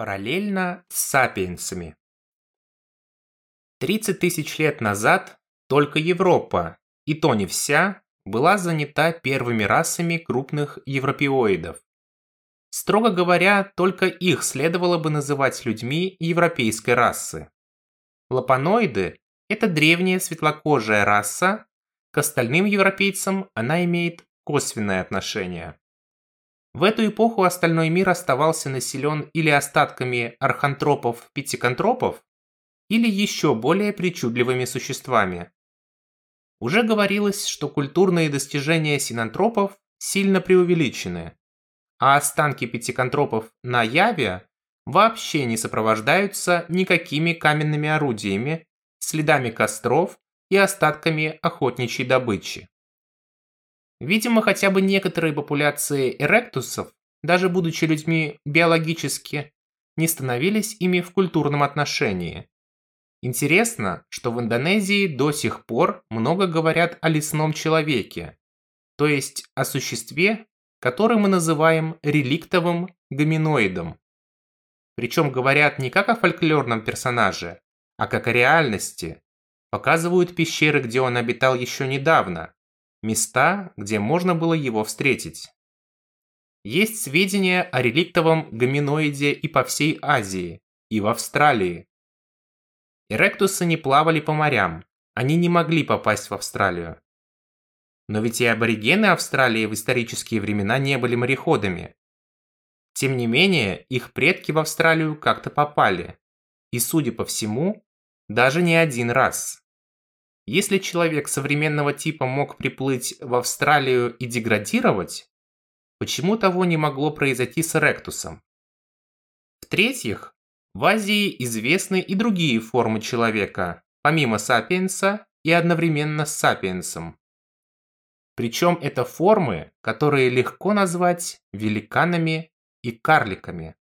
Параллельно с сапиенсами. 30 тысяч лет назад только Европа, и то не вся, была занята первыми расами крупных европеоидов. Строго говоря, только их следовало бы называть людьми европейской расы. Лапаноиды – это древняя светлокожая раса, к остальным европейцам она имеет косвенное отношение. В эту эпоху остальной мир оставался населен или остатками архантропов-пятикантропов, или еще более причудливыми существами. Уже говорилось, что культурные достижения синантропов сильно преувеличены, а останки пятикантропов на Яве вообще не сопровождаются никакими каменными орудиями, следами костров и остатками охотничьей добычи. Видимо, хотя бы некоторые популяции эректусов, даже будучи людьми биологически, не становились ими в культурном отношении. Интересно, что в Индонезии до сих пор много говорят о лесном человеке, то есть о существе, которое мы называем реликтовым гоминоидом. Причем говорят не как о фольклорном персонаже, а как о реальности. Показывают пещеры, где он обитал еще недавно, места, где можно было его встретить. Есть сведения о реликтовом гоминоиде и по всей Азии, и в Австралии. Эректусы не плавали по морям, они не могли попасть в Австралию. Но ведь и аборигены Австралии в исторические времена не были мореходами. Тем не менее, их предки в Австралию как-то попали. И, судя по всему, даже не один раз. Если человек современного типа мог приплыть в Австралию и деградировать, почему того не могло произойти с Эректусом? В-третьих, в Азии известны и другие формы человека, помимо сапиенса и одновременно с сапиенсом. Причем это формы, которые легко назвать великанами и карликами.